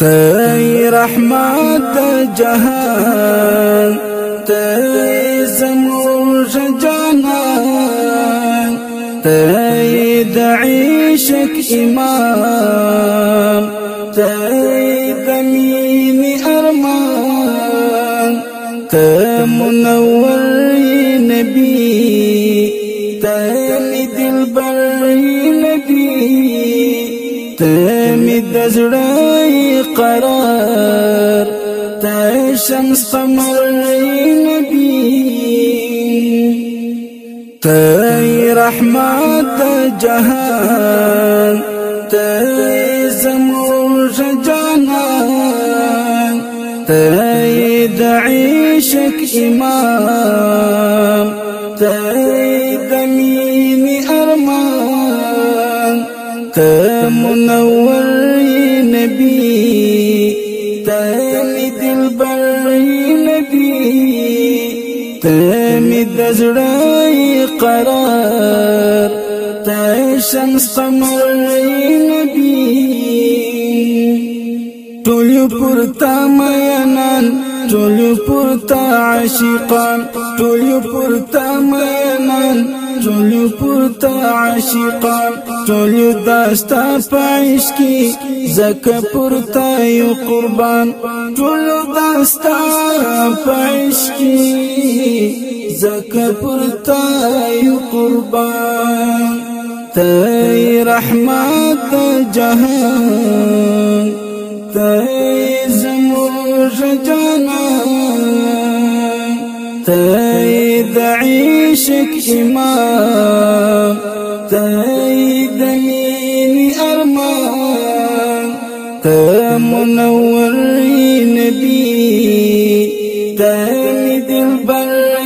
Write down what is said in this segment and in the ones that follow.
تای رحمت جهان تای زموج جانان تای دعیشک امام تای دمین أرمان تا منور نبی تای دلبر نبی تمی دزړی قرار. ته شمس قمر نبی رحمت جهان. ته زموج جانان ته دعیشک إمام. ته دمین أرمان. ته منور نبی ته می دلبر نبی ته می دزړی قرار ته شمس قمر نبی۔ ټول پورتا مینان ټول پورتا عاشقان ټول پورتا مینان ټول پورته عاشقان ټول داستا پایش کی زکه پورته یو قربان ټول داستا پایش کی زکه پورته یو قربان ته رحمت جهان ته زموږ عشق امام تای دمین ارمان تا منور نبی تای دل بر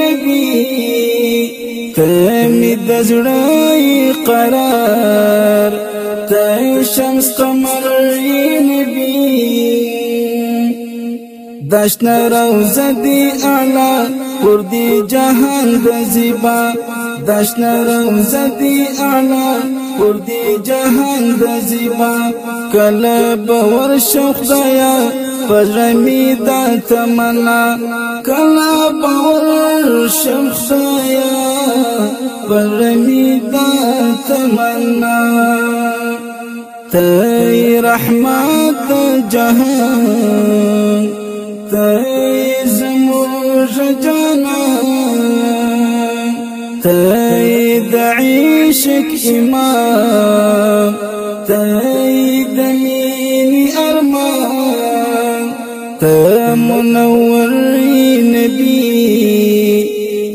نبی تای دزړای قرار تای شمس قمر نبی دشن روزه دی اعلی پر دی جهان د زیبا دشن روزه دی اعلی پر دی جهان د زیبا کله باور شوق دیا پرمی دا تمنا کله باور شوق دیا پرمی دا تمنا ته رحمت جهان عشق امام ته د مینې ارمان ته منور نبی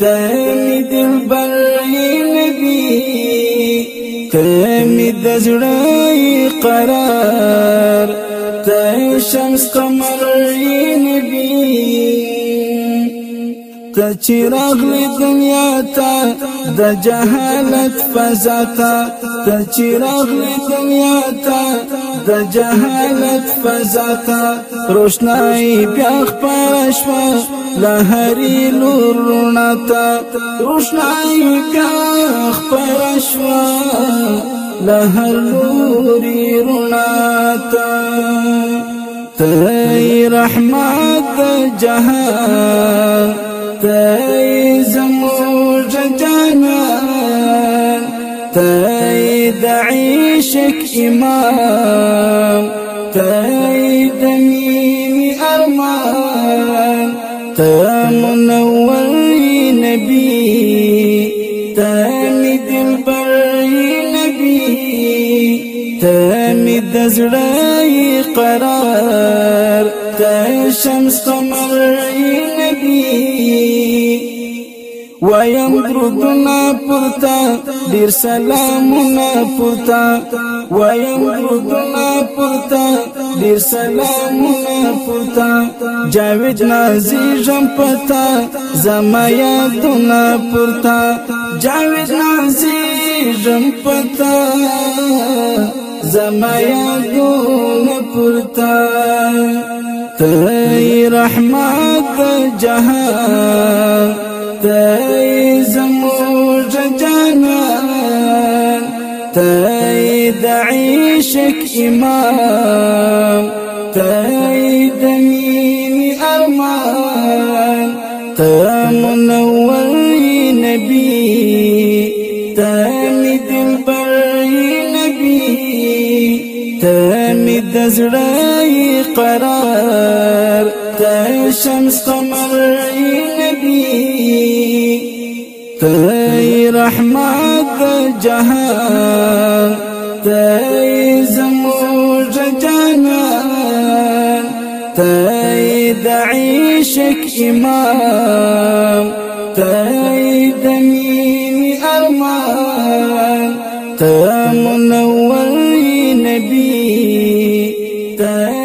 ته می دلبر نبی ته می د زړه قرار ته شمس قمر ته چراغ لی دنیا تا د جهالت فضا ته چراغ لی دنیا تا د جهالت فضا تا روشناي بیا خپل شوا لهري رونا تا روشناي بیا خپل لوري رونا تا ته رحمت جهان تای زموج جانان تای دعیشک امام تای دمین ارمان تا منور نبی تامی دلبر نبی تامی دزړی قرار تا شمس قمر ویم درودنا پرتا ډیر سلامونه پرتا ویم درودنا پرتا ډیر سلامونه پرتا جاوید نازی جم پتا زما یادونه پرتا جاوید نازی جم پتا زما یادونه پرتا ته رحمت جهان تای زموج جانان تای دعیشک امام تاید مینی ارمان تا منوری نبی تا می دلبری نبی تا می دزړی قرار ده شمس قمر اي نبي تاي رحمت جهان تاي زمور جانان تاي دعيشك إمام تاي دمین ارمان تای منور نبی تای